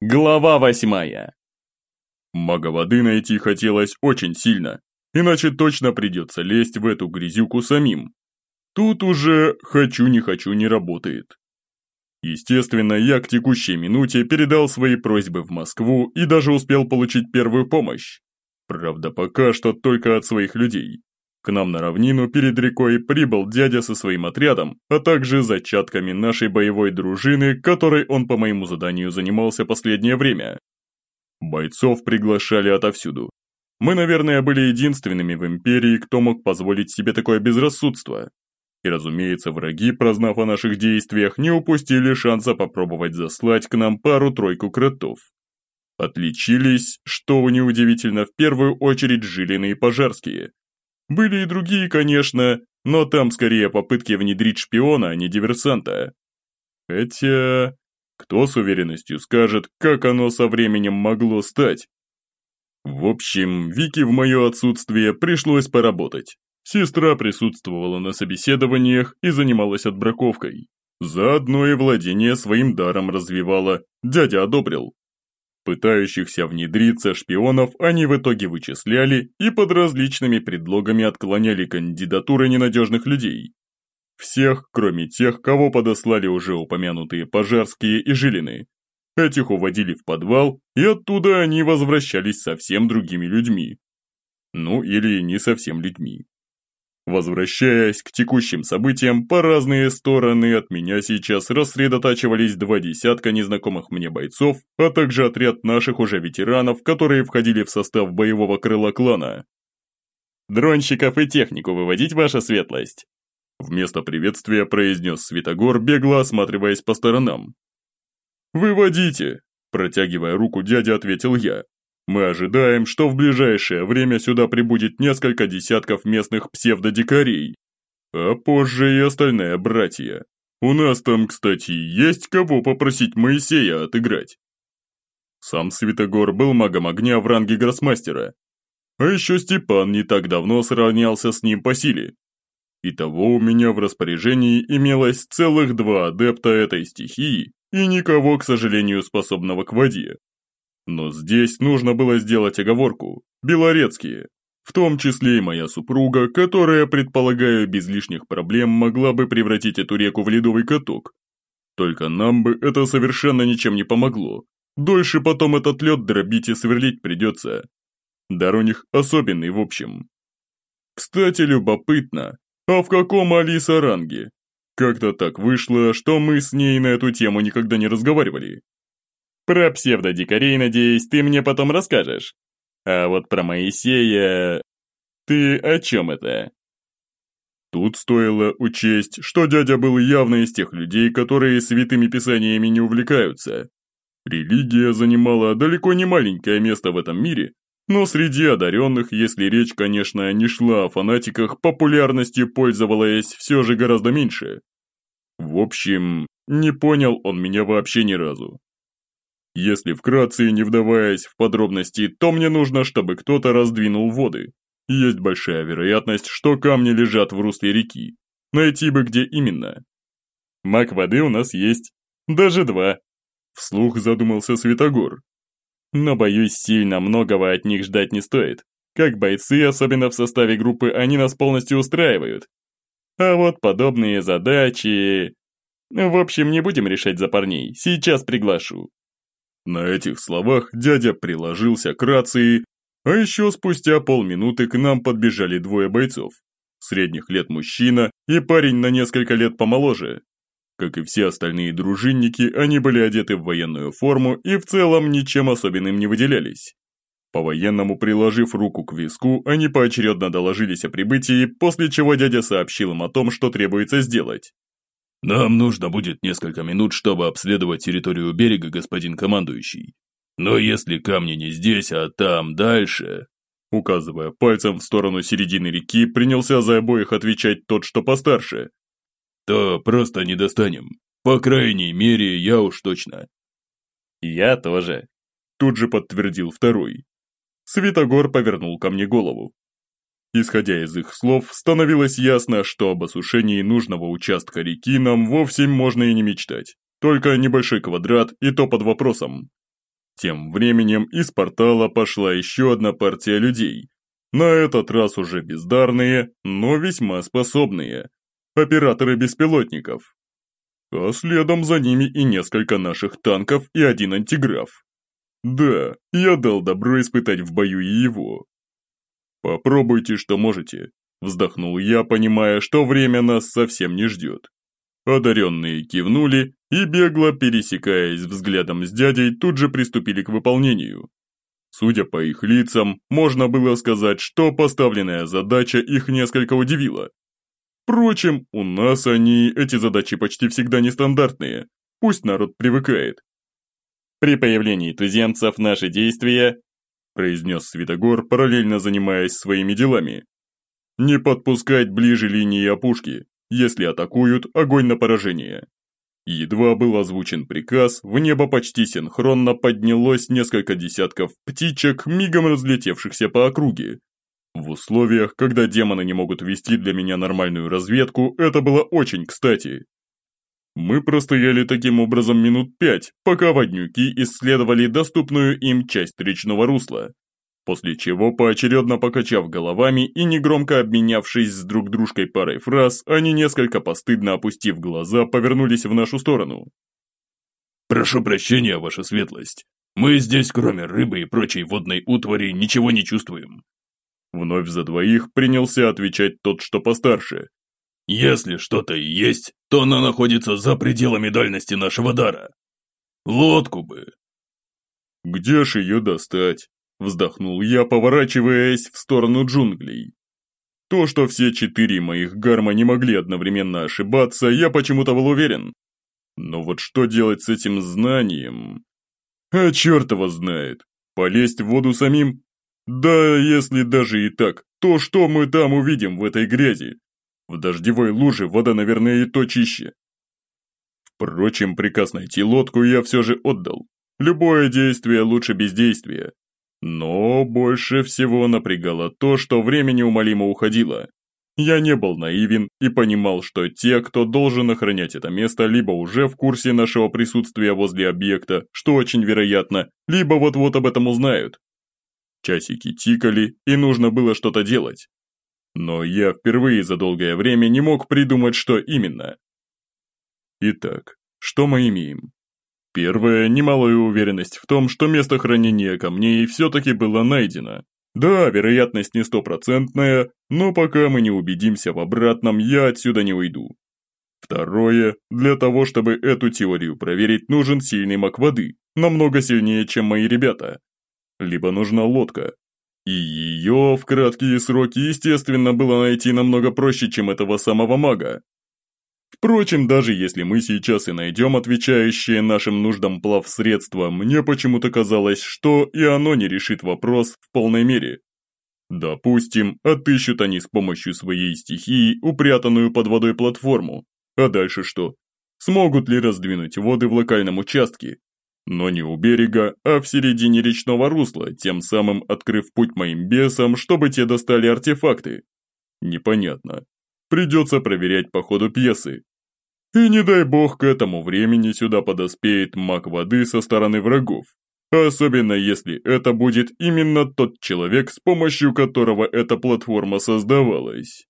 Глава восьмая. Мага воды найти хотелось очень сильно, иначе точно придется лезть в эту грязюку самим. Тут уже «хочу не хочу» не работает. Естественно, я к текущей минуте передал свои просьбы в Москву и даже успел получить первую помощь. Правда, пока что только от своих людей. К нам на равнину перед рекой прибыл дядя со своим отрядом, а также зачатками нашей боевой дружины, которой он по моему заданию занимался последнее время. Бойцов приглашали отовсюду. Мы, наверное, были единственными в Империи, кто мог позволить себе такое безрассудство. И, разумеется, враги, прознав о наших действиях, не упустили шанса попробовать заслать к нам пару-тройку кротов. Отличились, что неудивительно, в первую очередь Жилины и Пожарские – были и другие, конечно, но там скорее попытки внедрить шпиона, а не диверсанта. Хотя, кто с уверенностью скажет, как оно со временем могло стать? В общем, Вике в мое отсутствие пришлось поработать. Сестра присутствовала на собеседованиях и занималась отбраковкой. Заодно и владение своим даром развивала, дядя одобрил. Пытающихся внедриться шпионов они в итоге вычисляли и под различными предлогами отклоняли кандидатуры ненадежных людей. Всех, кроме тех, кого подослали уже упомянутые Пожарские и Жилины. Этих уводили в подвал, и оттуда они возвращались совсем другими людьми. Ну или не совсем людьми. Возвращаясь к текущим событиям, по разные стороны от меня сейчас рассредотачивались два десятка незнакомых мне бойцов, а также отряд наших уже ветеранов, которые входили в состав боевого крыла клана. «Дронщиков и технику выводить, ваша светлость!» Вместо приветствия произнес Святогор, бегло осматриваясь по сторонам. «Выводите!» Протягивая руку дядя, ответил я. Мы ожидаем, что в ближайшее время сюда прибудет несколько десятков местных псевдодикарей, а позже и остальные братья. У нас там, кстати, есть кого попросить Моисея отыграть. Сам Святогор был магом огня в ранге гроссмастера, а еще Степан не так давно сравнялся с ним по силе. Итого у меня в распоряжении имелось целых два адепта этой стихии и никого, к сожалению, способного к воде. Но здесь нужно было сделать оговорку. Белорецкие. В том числе и моя супруга, которая, предполагаю, без лишних проблем могла бы превратить эту реку в ледовый каток. Только нам бы это совершенно ничем не помогло. Дольше потом этот лед дробить и сверлить придется. Дар у них особенный в общем. Кстати, любопытно, а в каком Алиса ранге? Как-то так вышло, что мы с ней на эту тему никогда не разговаривали. Про псевдодикарей, надеюсь, ты мне потом расскажешь. А вот про Моисея... Ты о чем это? Тут стоило учесть, что дядя был явно из тех людей, которые святыми писаниями не увлекаются. Религия занимала далеко не маленькое место в этом мире, но среди одаренных, если речь, конечно, не шла о фанатиках, популярностью пользовалась все же гораздо меньше. В общем, не понял он меня вообще ни разу. Если вкратце и не вдаваясь в подробности, то мне нужно, чтобы кто-то раздвинул воды. Есть большая вероятность, что камни лежат в русле реки. Найти бы где именно. Маг воды у нас есть. Даже два. Вслух задумался Святогор. Но, боюсь, сильно многого от них ждать не стоит. Как бойцы, особенно в составе группы, они нас полностью устраивают. А вот подобные задачи... В общем, не будем решать за парней, сейчас приглашу. На этих словах дядя приложился к рации, а еще спустя полминуты к нам подбежали двое бойцов. Средних лет мужчина и парень на несколько лет помоложе. Как и все остальные дружинники, они были одеты в военную форму и в целом ничем особенным не выделялись. По-военному приложив руку к виску, они поочередно доложились о прибытии, после чего дядя сообщил им о том, что требуется сделать. «Нам нужно будет несколько минут, чтобы обследовать территорию берега, господин командующий. Но если камни не здесь, а там дальше...» Указывая пальцем в сторону середины реки, принялся за обоих отвечать тот, что постарше. «То просто не достанем. По крайней мере, я уж точно». «Я тоже», – тут же подтвердил второй. Светогор повернул ко мне голову. Исходя из их слов, становилось ясно, что об осушении нужного участка реки нам вовсе можно и не мечтать. Только небольшой квадрат, и то под вопросом. Тем временем из портала пошла еще одна партия людей. На этот раз уже бездарные, но весьма способные. Операторы беспилотников. А следом за ними и несколько наших танков и один антиграф. Да, я дал добро испытать в бою и его. Попробуйте, что можете, вздохнул я, понимая, что время нас совсем не ждет. Одаренные кивнули и, бегло пересекаясь взглядом с дядей, тут же приступили к выполнению. Судя по их лицам, можно было сказать, что поставленная задача их несколько удивила. Впрочем, у нас они, эти задачи почти всегда нестандартные, пусть народ привыкает. При появлении туземцев наши действия, произнес Святогор, параллельно занимаясь своими делами. Не подпускать ближе линии опушки, если атакуют, огонь на поражение. Едва был озвучен приказ, в небо почти синхронно поднялось несколько десятков птичек, мигом разлетевшихся по округе. В условиях, когда демоны не могут вести для меня нормальную разведку, это было очень кстати. Мы простояли таким образом минут пять, пока воднюки исследовали доступную им часть речного русла. После чего, поочередно покачав головами и негромко обменявшись с друг дружкой парой фраз, они несколько постыдно опустив глаза, повернулись в нашу сторону. «Прошу прощения, ваша светлость. Мы здесь, кроме рыбы и прочей водной утвари, ничего не чувствуем». Вновь за двоих принялся отвечать тот, что постарше. «Если что-то есть, то она находится за пределами дальности нашего дара. Лодку бы». «Где ж ее достать?» Вздохнул я, поворачиваясь в сторону джунглей. То, что все четыре моих гарма не могли одновременно ошибаться, я почему-то был уверен. Но вот что делать с этим знанием? А черт его знает. Полезть в воду самим? Да, если даже и так, то что мы там увидим в этой грязи? В дождевой луже вода, наверное, и то чище. Впрочем, приказ найти лодку я все же отдал. Любое действие лучше бездействия. Но больше всего напрягало то, что время неумолимо уходило. Я не был наивен и понимал, что те, кто должен охранять это место, либо уже в курсе нашего присутствия возле объекта, что очень вероятно, либо вот-вот об этом узнают. Часики тикали, и нужно было что-то делать. Но я впервые за долгое время не мог придумать, что именно. Итак, что мы имеем? Первое, немалая уверенность в том, что место хранения камней все-таки было найдено. Да, вероятность не стопроцентная, но пока мы не убедимся в обратном, я отсюда не уйду. Второе, для того, чтобы эту теорию проверить, нужен сильный маг воды, намного сильнее, чем мои ребята. Либо нужна лодка. И ее в краткие сроки, естественно, было найти намного проще, чем этого самого мага. Впрочем, даже если мы сейчас и найдем отвечающее нашим нуждам плавсредство, мне почему-то казалось, что и оно не решит вопрос в полной мере. Допустим, отыщут они с помощью своей стихии упрятанную под водой платформу. А дальше что? Смогут ли раздвинуть воды в локальном участке? Но не у берега, а в середине речного русла, тем самым открыв путь моим бесам, чтобы те достали артефакты. Непонятно. Придется проверять по ходу пьесы. И не дай бог к этому времени сюда подоспеет маг воды со стороны врагов. Особенно если это будет именно тот человек, с помощью которого эта платформа создавалась.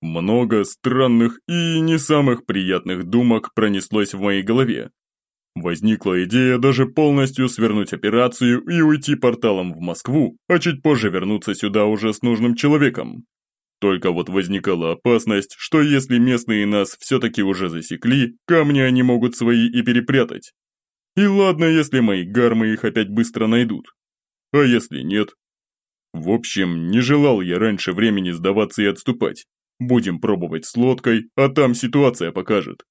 Много странных и не самых приятных думок пронеслось в моей голове. Возникла идея даже полностью свернуть операцию и уйти порталом в Москву, а чуть позже вернуться сюда уже с нужным человеком. Только вот возникала опасность, что если местные нас все-таки уже засекли, камни они могут свои и перепрятать. И ладно, если мои гармы их опять быстро найдут. А если нет? В общем, не желал я раньше времени сдаваться и отступать. Будем пробовать с лодкой, а там ситуация покажет.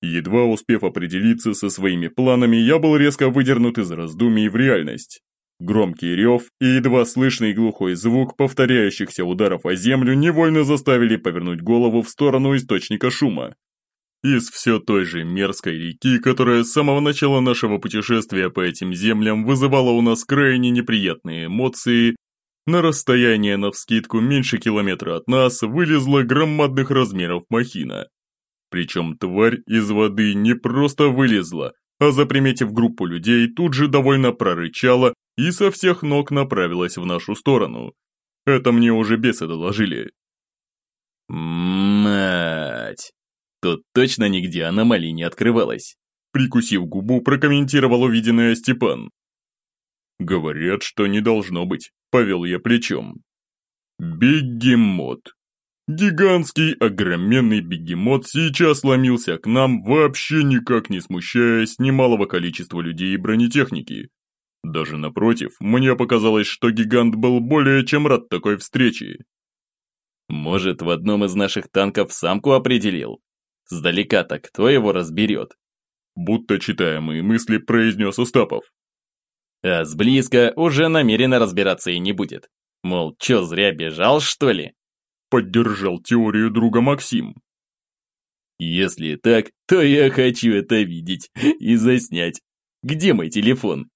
Едва успев определиться со своими планами, я был резко выдернут из раздумий в реальность. Громкий рев и едва слышный глухой звук повторяющихся ударов о землю невольно заставили повернуть голову в сторону источника шума. Из все той же мерзкой реки, которая с самого начала нашего путешествия по этим землям вызывала у нас крайне неприятные эмоции, на расстояние навскидку меньше километра от нас вылезла громадных размеров махина. Причем тварь из воды не просто вылезла, а заприметив группу людей, тут же довольно прорычала и со всех ног направилась в нашу сторону. Это мне уже бесы доложили. Мать! Тут точно нигде аномалий не открывалось. Прикусив губу, прокомментировал увиденное Степан. Говорят, что не должно быть, повел я плечом. Бегемот. Гигантский, огроменный бегемот сейчас ломился к нам, вообще никак не смущаясь немалого количества людей и бронетехники. Даже напротив, мне показалось, что гигант был более чем рад такой встрече. Может, в одном из наших танков самку определил? Сдалека-то кто его разберет? Будто читая мои мысли, произнес Остапов. А с близко уже намеренно разбираться и не будет. Мол, чё, зря бежал, что ли? Поддержал теорию друга Максим. Если так, то я хочу это видеть и заснять. Где мой телефон?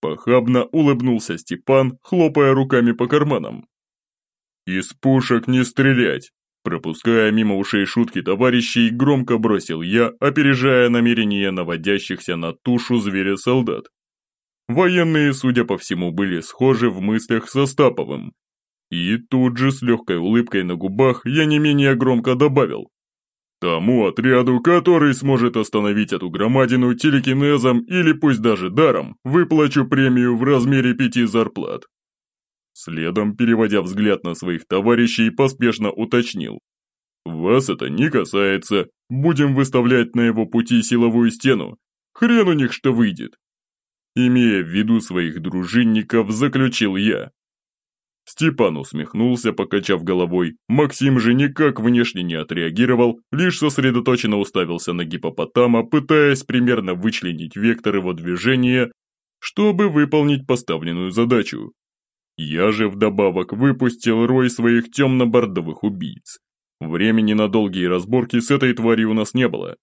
Похабно улыбнулся Степан, хлопая руками по карманам. «Из пушек не стрелять!» Пропуская мимо ушей шутки товарищей, громко бросил я, опережая намерения наводящихся на тушу зверя солдат. Военные, судя по всему, были схожи в мыслях со Стаповым, и тут же с легкой улыбкой на губах я не менее громко добавил. Тому отряду, который сможет остановить эту громадину телекинезом или пусть даже даром, выплачу премию в размере пяти зарплат. Следом, переводя взгляд на своих товарищей, поспешно уточнил. «Вас это не касается, будем выставлять на его пути силовую стену. Хрен у них что выйдет». Имея в виду своих дружинников, заключил я. Степан усмехнулся, покачав головой. Максим же никак внешне не отреагировал, лишь сосредоточенно уставился на гипопотама, пытаясь примерно вычленить вектор его движения, чтобы выполнить поставленную задачу. Я же вдобавок выпустил рой своих темно-бордовых убийц. Времени на долгие разборки с этой тварью у нас не было.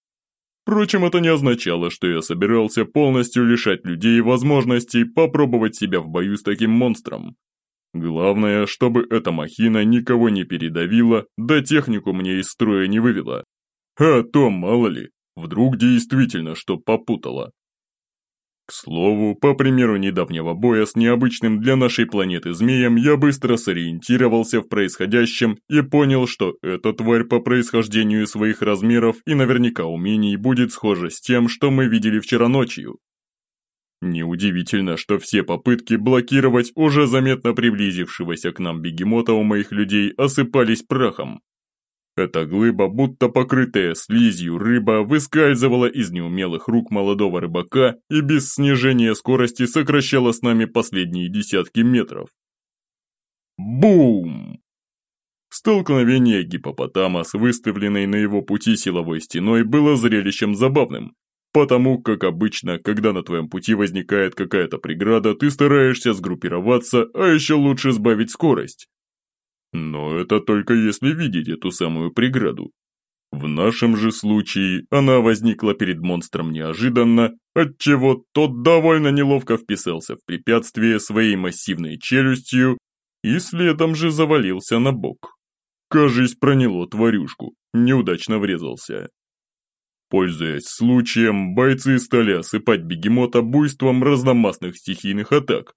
Впрочем, это не означало, что я собирался полностью лишать людей возможности попробовать себя в бою с таким монстром. Главное, чтобы эта махина никого не передавила, да технику мне из строя не вывела. А то, мало ли, вдруг действительно что попутала. К слову, по примеру недавнего боя с необычным для нашей планеты змеем, я быстро сориентировался в происходящем и понял, что эта тварь по происхождению своих размеров и наверняка умений будет схожа с тем, что мы видели вчера ночью. Неудивительно, что все попытки блокировать уже заметно приблизившегося к нам бегемота у моих людей осыпались прахом. Эта глыба, будто покрытая слизью рыба, выскальзывала из неумелых рук молодого рыбака и без снижения скорости сокращала с нами последние десятки метров. Бум! Столкновение гипопотама с выставленной на его пути силовой стеной было зрелищем забавным, Потому как обычно, когда на твоем пути возникает какая-то преграда, ты стараешься сгруппироваться, а еще лучше сбавить скорость. Но это только если видеть эту самую преграду. В нашем же случае она возникла перед монстром неожиданно, отчего тот довольно неловко вписался в препятствие своей массивной челюстью и следом же завалился на бок. Кажись, проняло тварюшку, неудачно врезался. Пользуясь случаем, бойцы стали осыпать бегемота буйством разномастных стихийных атак.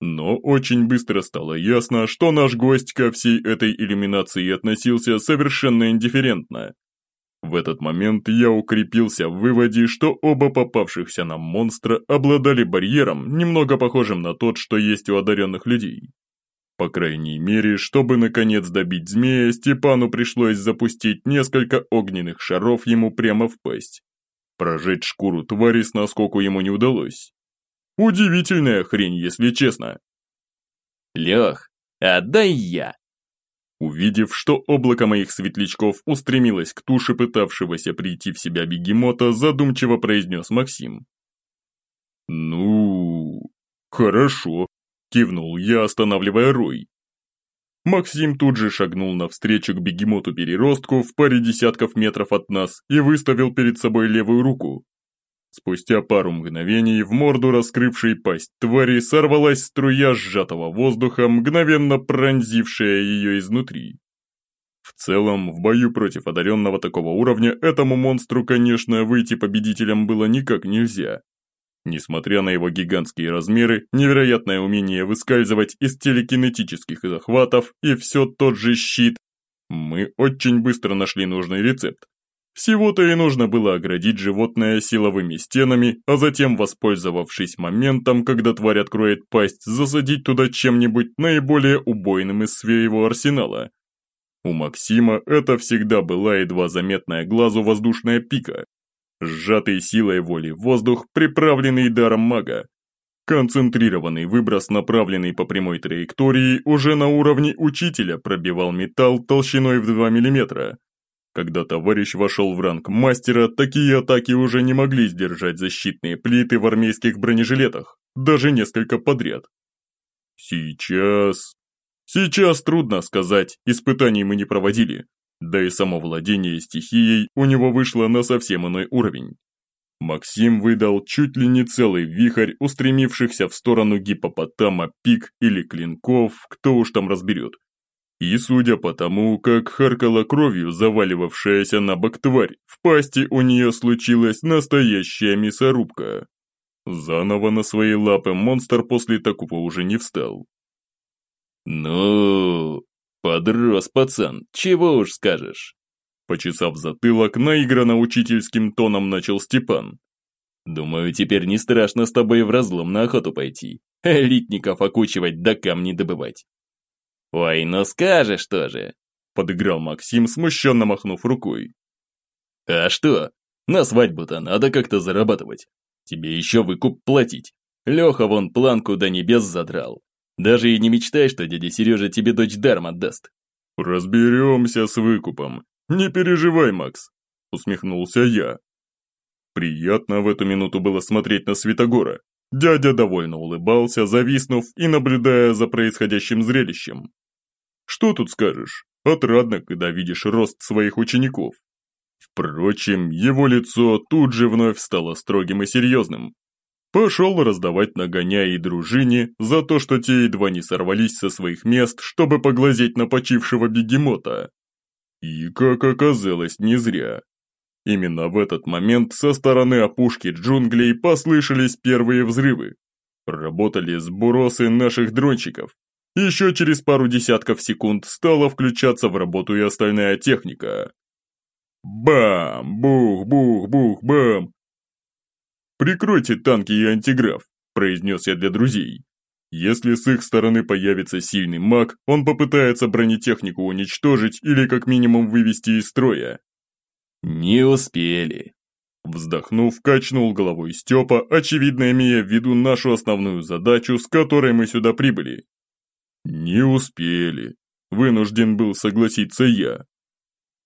Но очень быстро стало ясно, что наш гость ко всей этой иллюминации относился совершенно индифферентно. В этот момент я укрепился в выводе, что оба попавшихся нам монстра обладали барьером, немного похожим на тот, что есть у одаренных людей. По крайней мере, чтобы наконец добить змея, Степану пришлось запустить несколько огненных шаров ему прямо в пасть. Прожечь шкуру твари с наскоку ему не удалось. Удивительная хрень, если честно. Лех, отдай я. Увидев, что облако моих светлячков устремилось к туше пытавшегося прийти в себя бегемота, задумчиво произнес Максим. «Ну, хорошо, Кивнул я, останавливая рой. Максим тут же шагнул навстречу к бегемоту-переростку в паре десятков метров от нас и выставил перед собой левую руку. Спустя пару мгновений в морду раскрывшей пасть твари сорвалась струя сжатого воздуха, мгновенно пронзившая ее изнутри. В целом, в бою против одаренного такого уровня этому монстру, конечно, выйти победителем было никак нельзя. Несмотря на его гигантские размеры, невероятное умение выскальзывать из телекинетических захватов и все тот же щит, мы очень быстро нашли нужный рецепт. Всего-то и нужно было оградить животное силовыми стенами, а затем, воспользовавшись моментом, когда тварь откроет пасть, засадить туда чем-нибудь наиболее убойным из своего арсенала. У Максима это всегда была едва заметная глазу воздушная пика. Сжатый силой воли воздух, приправленный даром мага. Концентрированный выброс, направленный по прямой траектории, уже на уровне учителя пробивал металл толщиной в 2 мм. Когда товарищ вошел в ранг мастера, такие атаки уже не могли сдержать защитные плиты в армейских бронежилетах, даже несколько подряд. Сейчас... Сейчас трудно сказать, испытаний мы не проводили, да и само владение стихией у него вышло на совсем иной уровень. Максим выдал чуть ли не целый вихрь устремившихся в сторону гипопотама пик или клинков, кто уж там разберет. И судя по тому, как харкала кровью заваливавшаяся на бок тварь, в пасти у нее случилась настоящая мясорубка. Заново на свои лапы монстр после такого уже не встал. «Ну, подрос пацан, чего уж скажешь». Почесав затылок, наигранно учительским тоном начал Степан. «Думаю, теперь не страшно с тобой в разлом на охоту пойти. Элитников окучивать да камни добывать». «Ой, ну скажешь тоже», – подыграл Максим, смущенно махнув рукой. «А что? На свадьбу-то надо как-то зарабатывать. Тебе еще выкуп платить. Леха вон планку до небес задрал. Даже и не мечтай, что дядя Сережа тебе дочь даром отдаст». «Разберемся с выкупом. Не переживай, Макс», – усмехнулся я. Приятно в эту минуту было смотреть на Святогора. Дядя довольно улыбался, зависнув и наблюдая за происходящим зрелищем. Что тут скажешь? Отрадно, когда видишь рост своих учеников. Впрочем, его лицо тут же вновь стало строгим и серьезным. Пошел раздавать нагоняя и дружине за то, что те едва не сорвались со своих мест, чтобы поглазеть на почившего бегемота. И, как оказалось, не зря. Именно в этот момент со стороны опушки джунглей послышались первые взрывы. Работали сбросы наших дрончиков. Еще через пару десятков секунд стала включаться в работу и остальная техника. Бам! Бух-бух-бух-бам! «Прикройте танки и антиграф», – произнес я для друзей. Если с их стороны появится сильный маг, он попытается бронетехнику уничтожить или как минимум вывести из строя. Не успели. Вздохнув, качнул головой Степа, очевидно имея в виду нашу основную задачу, с которой мы сюда прибыли. Не успели. Вынужден был согласиться я.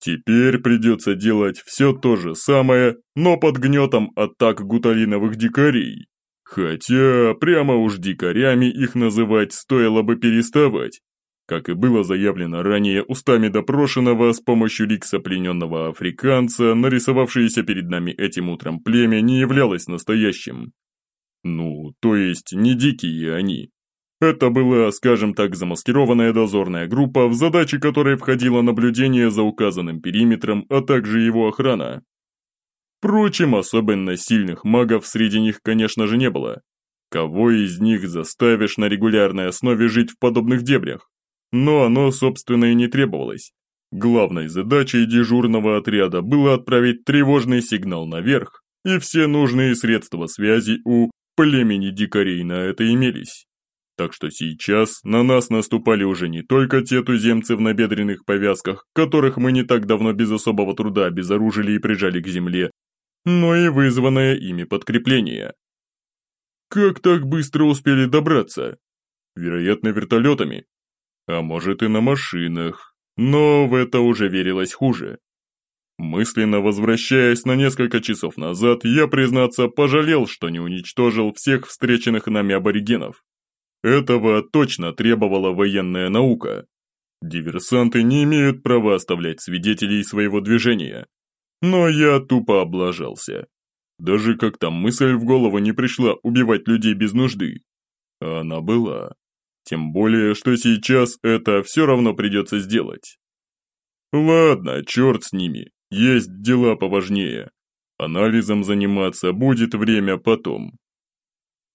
Теперь придется делать все то же самое, но под гнетом атак гуталиновых дикарей. Хотя, прямо уж дикарями их называть стоило бы переставать. Как и было заявлено ранее устами допрошенного с помощью ликса плененного африканца, нарисовавшееся перед нами этим утром племя не являлось настоящим. Ну, то есть не дикие они, это была, скажем так, замаскированная дозорная группа, в задачи которой входило наблюдение за указанным периметром, а также его охрана. Впрочем, особенно сильных магов среди них, конечно же, не было. Кого из них заставишь на регулярной основе жить в подобных дебрях? Но оно, собственно, и не требовалось. Главной задачей дежурного отряда было отправить тревожный сигнал наверх, и все нужные средства связи у племени дикарей на это имелись. Так что сейчас на нас наступали уже не только те туземцы в набедренных повязках, которых мы не так давно без особого труда обезоружили и прижали к земле, но и вызванное ими подкрепление. Как так быстро успели добраться? Вероятно, вертолетами. А может и на машинах. Но в это уже верилось хуже. Мысленно возвращаясь на несколько часов назад, я, признаться, пожалел, что не уничтожил всех встреченных нами аборигенов. Этого точно требовала военная наука. Диверсанты не имеют права оставлять свидетелей своего движения. Но я тупо облажался. Даже как-то мысль в голову не пришла убивать людей без нужды. А она была. Тем более, что сейчас это все равно придется сделать. Ладно, черт с ними, есть дела поважнее. Анализом заниматься будет время потом.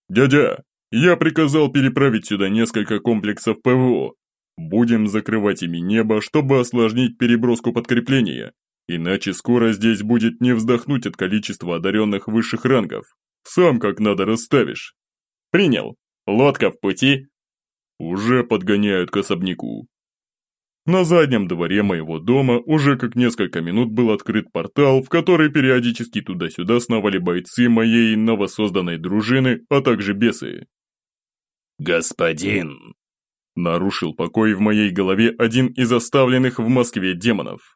Дядя, я приказал переправить сюда несколько комплексов ПВО. Будем закрывать ими небо, чтобы осложнить переброску подкрепления. Иначе скоро здесь будет не вздохнуть от количества одаренных высших рангов. Сам как надо расставишь. Принял. Лодка в пути? Уже подгоняют к особняку. На заднем дворе моего дома уже как несколько минут был открыт портал, в который периодически туда-сюда сновали бойцы моей новосозданной дружины, а также бесы. «Господин!» Нарушил покой в моей голове один из оставленных в Москве демонов.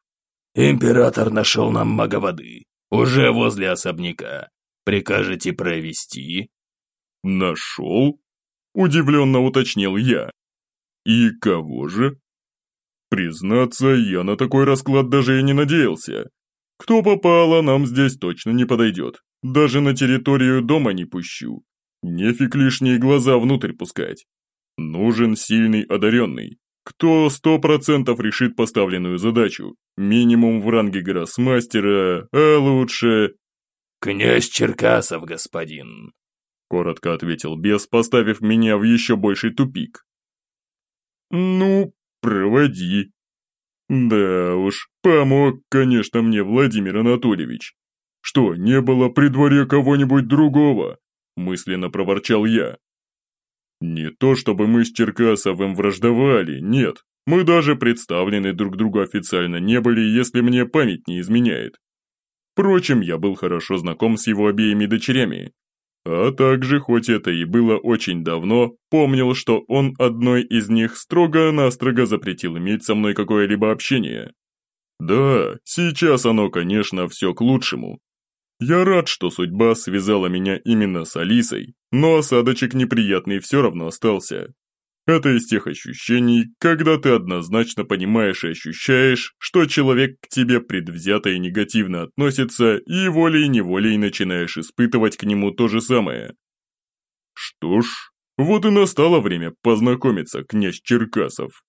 «Император нашел нам мага воды. Уже возле особняка. Прикажете провести?» «Нашел?» Удивленно уточнил я. «И кого же?» Признаться, я на такой расклад даже и не надеялся. Кто попало, нам здесь точно не подойдет. Даже на территорию дома не пущу. Нефиг лишние глаза внутрь пускать. Нужен сильный одаренный, кто сто процентов решит поставленную задачу, минимум в ранге гроссмастера, а лучше... «Князь Черкасов, господин», — коротко ответил бес, поставив меня в еще больший тупик. «Ну, проводи». Да уж, помог, конечно, мне Владимир Анатольевич. Что, не было при дворе кого-нибудь другого? Мысленно проворчал я. Не то чтобы мы с Черкасовым враждовали, нет. Мы даже представлены друг другу официально не были, если мне память не изменяет. Впрочем, я был хорошо знаком с его обеими дочерями. А также, хоть это и было очень давно, помнил, что он одной из них строго-настрого запретил иметь со мной какое-либо общение. Да, сейчас оно, конечно, все к лучшему. Я рад, что судьба связала меня именно с Алисой, но осадочек неприятный все равно остался. Это из тех ощущений, когда ты однозначно понимаешь и ощущаешь, что человек к тебе предвзято и негативно относится, и волей-неволей начинаешь испытывать к нему то же самое. Что ж, вот и настало время познакомиться, князь Черкасов.